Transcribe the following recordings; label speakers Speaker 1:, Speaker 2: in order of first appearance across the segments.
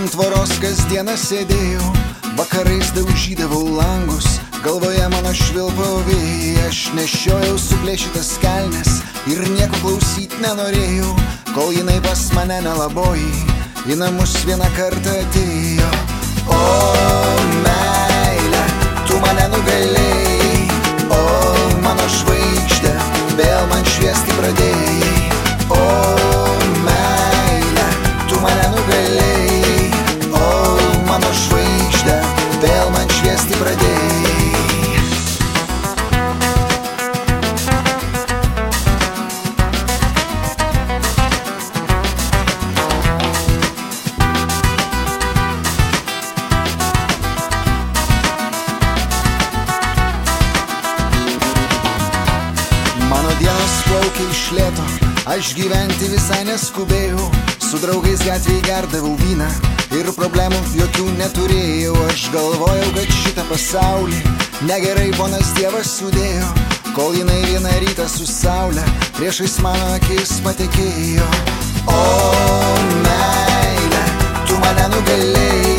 Speaker 1: Ant tvoros kasdieną sėdėjau, vakarais daužydavau langus, galvoje mano švilpo vėjai, aš nešiojau suplėšytas kelnes ir nieko klausyt nenorėjau, kol jinai pas mane nelaboji, į namus vieną kartą atėjo. O meilė, plaukia iš lėto, aš gyventi visai neskubėjau, su draugais gatvėje gerdavau vyną ir problemų jokių neturėjau, aš galvojau, kad šitą pasaulį negerai ponas Dievas sudėjo, kol jinai vieną rytą su saulė priešais mano akis patekėjo. O meilė, tu mane nugalėjai,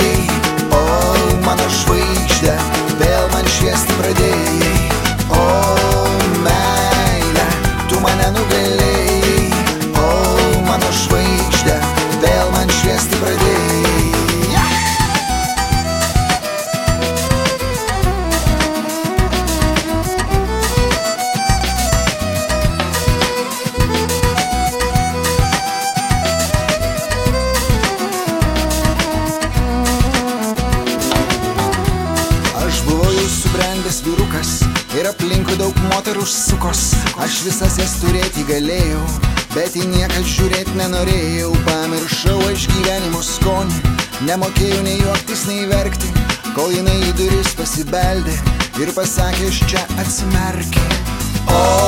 Speaker 1: ir aplinkui daug moterų sukos. Aš visas jas turėti galėjau, bet į nieką žiūrėti nenorėjau. Pamiršau aš gyvenimo skonį, nemokėjau nei juoktis, nei verkti, kol jinai į duris pasibeldė ir pasakė, aš čia atsimerki. O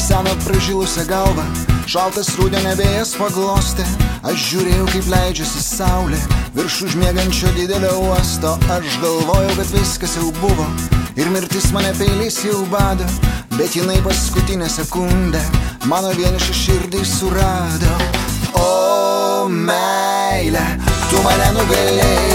Speaker 1: Seną pražilusią galvą Šaltas rūdienė vėjas paglostė Aš žiūrėjau, kaip leidžiasi saulė Virš užmiegančio didelio uosto. Aš galvojau, kad viskas jau buvo Ir mirtis mane peiliais jau bado Bet jinai paskutinę sekundę Mano vienišą širdį surado. O meilė, tu mane nugalėjai